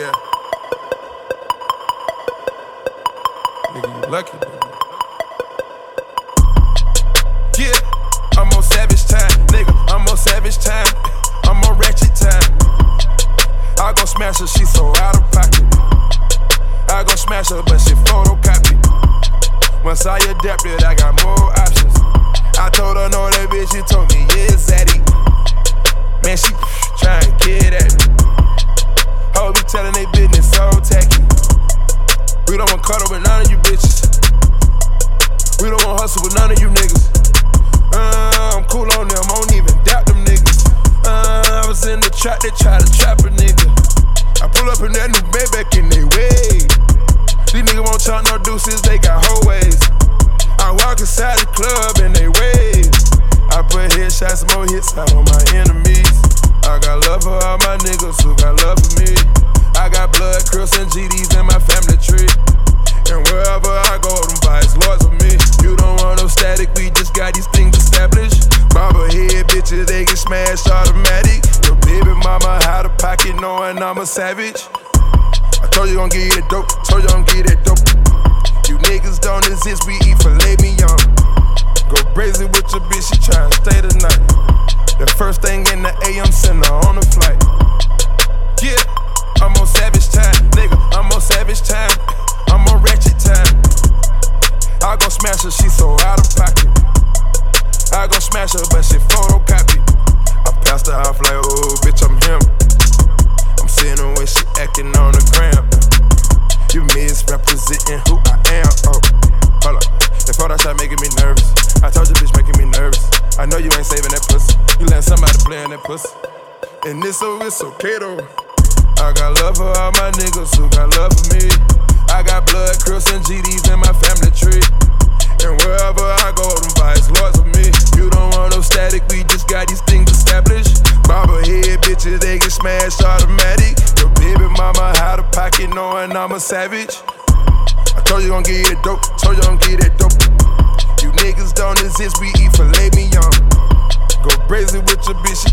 Yeah. Nigga, you lucky, nigga. Yeah, I'm on savage time, nigga. I'm on savage time. I'm on ratchet time. I gon' smash her, she so out of pocket. I gon' smash her, but she photocopy. Once I adapted, I got more options. I told her no, that bitch, she told me, yeah, Zaddy. Man, she We don't want cuddle with none of you bitches. We don't want hustle with none of you niggas. Uh, I'm cool on them, I don't even doubt them niggas. Uh, I was in the trap, they try to trap a nigga. I pull up in that new Maybach in they way. These niggas won't talk no deuces, they got whole ways. I walk inside the club and they wave. I put headshots, more hits out on my enemies. I got love for all my niggas who got love they get smashed automatic. Your baby mama had a pocket knowing I'm a savage. I told you gon' give get that dope, told you gon' give get that dope. You niggas don't exist, we eat filet mignon. Go brazen with your bitch, she tryna stay the night. The first thing in the AM, send her on the flight. Yeah, I'm on savage time, nigga. I'm on You misrepresenting who I am. Oh, hold up. That Photoshop making me nervous. I told you, bitch, making me nervous. I know you ain't saving that pussy. You letting somebody play in that pussy. And this so it's okay though. I got love for all my niggas who got love for me. I got blood, Crips, and GDs in my family tree. And wherever I go, them Vice Lords of me. You don't want no static, we just got these things established. Barber head bitches, they get smashed automatic. Your baby mama had a pocket knowing I'm a savage. Told you gon' get it dope, told you gon' get it dope. You niggas don't exist, we eat filet mignon. Go crazy with your bitch,